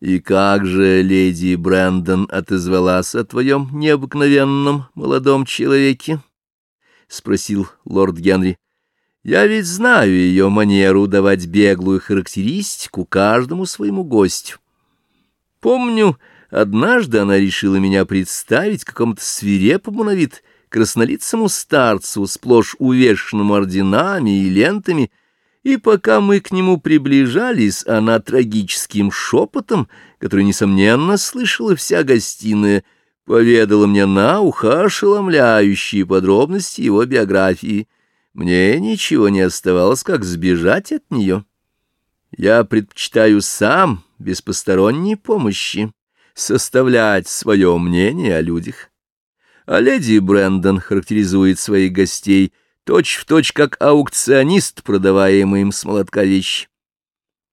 И как же леди Брэндон отозвалась о твоем необыкновенном молодом человеке? — спросил лорд Генри. — Я ведь знаю ее манеру давать беглую характеристику каждому своему гостю. Помню, однажды она решила меня представить какому-то свирепому на вид краснолицому старцу, сплошь увешанному орденами и лентами, — и пока мы к нему приближались, она трагическим шепотом, который, несомненно, слышала вся гостиная, поведала мне на ухо ошеломляющие подробности его биографии. Мне ничего не оставалось, как сбежать от нее. Я предпочитаю сам, без посторонней помощи, составлять свое мнение о людях. А леди Брэндон характеризует своих гостей — точь в точь как аукционист, продаваемый им с молотка вещи.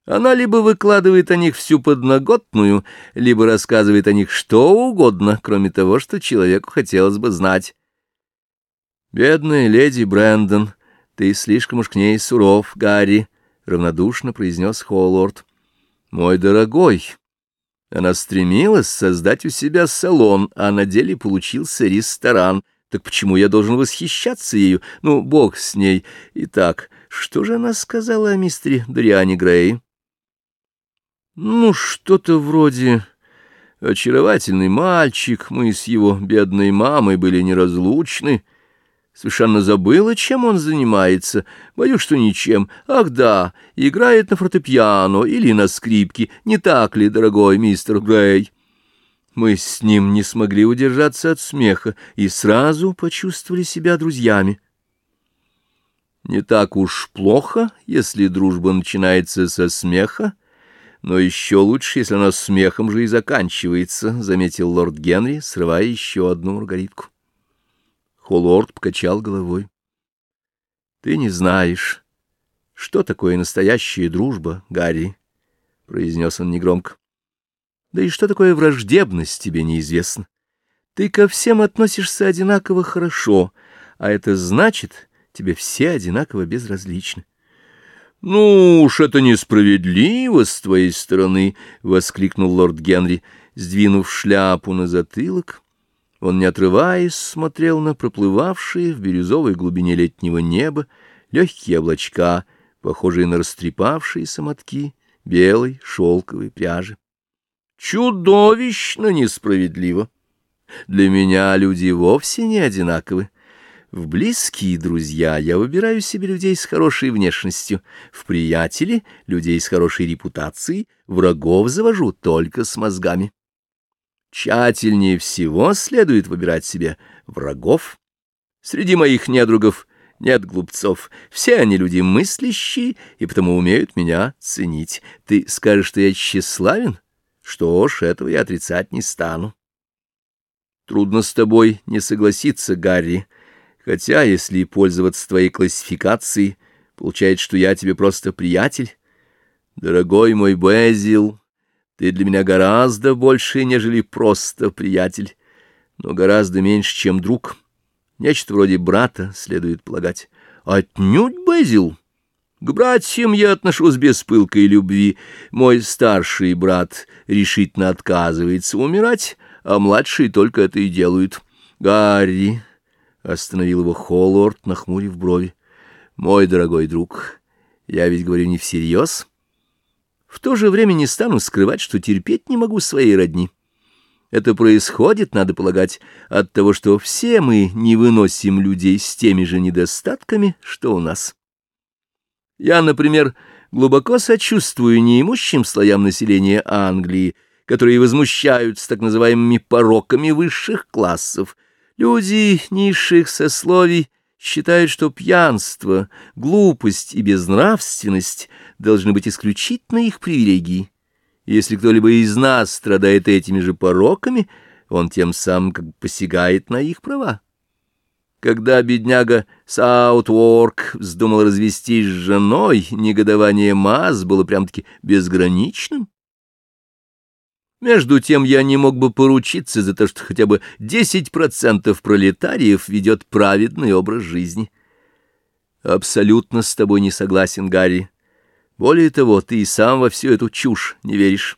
Она либо выкладывает о них всю подноготную, либо рассказывает о них что угодно, кроме того, что человеку хотелось бы знать. «Бедная леди Брэндон, ты слишком уж к ней суров, Гарри», — равнодушно произнес Холлорд. «Мой дорогой, она стремилась создать у себя салон, а на деле получился ресторан». Так почему я должен восхищаться ею? Ну, бог с ней. Итак, что же она сказала о мистере Дориане Грей? Ну, что-то вроде... Очаровательный мальчик, мы с его бедной мамой были неразлучны. Совершенно забыла, чем он занимается. Боюсь, что ничем. Ах да, играет на фортепиано или на скрипке. Не так ли, дорогой мистер Грей? Мы с ним не смогли удержаться от смеха и сразу почувствовали себя друзьями. Не так уж плохо, если дружба начинается со смеха, но еще лучше, если она смехом же и заканчивается, — заметил лорд Генри, срывая еще одну маргаритку. Холлорд покачал головой. — Ты не знаешь, что такое настоящая дружба, Гарри, — произнес он негромко. Да и что такое враждебность, тебе неизвестно. Ты ко всем относишься одинаково хорошо, а это значит, тебе все одинаково безразличны. — Ну уж это несправедливо с твоей стороны! — воскликнул лорд Генри, сдвинув шляпу на затылок. Он, не отрываясь, смотрел на проплывавшие в бирюзовой глубине летнего неба легкие облачка, похожие на растрепавшиеся мотки белой шелковой пряжи чудовищно несправедливо. Для меня люди вовсе не одинаковы. В близкие друзья я выбираю себе людей с хорошей внешностью, в приятели — людей с хорошей репутацией, врагов завожу только с мозгами. Тщательнее всего следует выбирать себе врагов. Среди моих недругов нет глупцов, все они люди мыслящие и потому умеют меня ценить. Ты скажешь, что я тщеславен? Что ж, этого я отрицать не стану. Трудно с тобой не согласиться, Гарри, хотя, если пользоваться твоей классификацией, получается, что я тебе просто приятель. Дорогой мой Безил, ты для меня гораздо больше, нежели просто приятель, но гораздо меньше, чем друг. Нечто вроде брата, следует полагать. Отнюдь, Безил! К братьям я отношусь без пылкой любви. Мой старший брат решительно отказывается умирать, а младший только это и делают. Гарри, — остановил его Холлорд, нахмурив брови, — мой дорогой друг, я ведь говорю не всерьез. В то же время не стану скрывать, что терпеть не могу своей родни. Это происходит, надо полагать, от того, что все мы не выносим людей с теми же недостатками, что у нас. Я, например, глубоко сочувствую неимущим слоям населения Англии, которые возмущаются так называемыми пороками высших классов. Люди низших сословий считают, что пьянство, глупость и безнравственность должны быть исключительно их привилегией. Если кто-либо из нас страдает этими же пороками, он тем самым как посягает на их права. Когда бедняга Саутворк вздумал развестись с женой, негодование Маз было прям-таки безграничным. Между тем я не мог бы поручиться за то, что хотя бы 10% пролетариев ведет праведный образ жизни. Абсолютно с тобой не согласен, Гарри. Более того, ты и сам во всю эту чушь не веришь.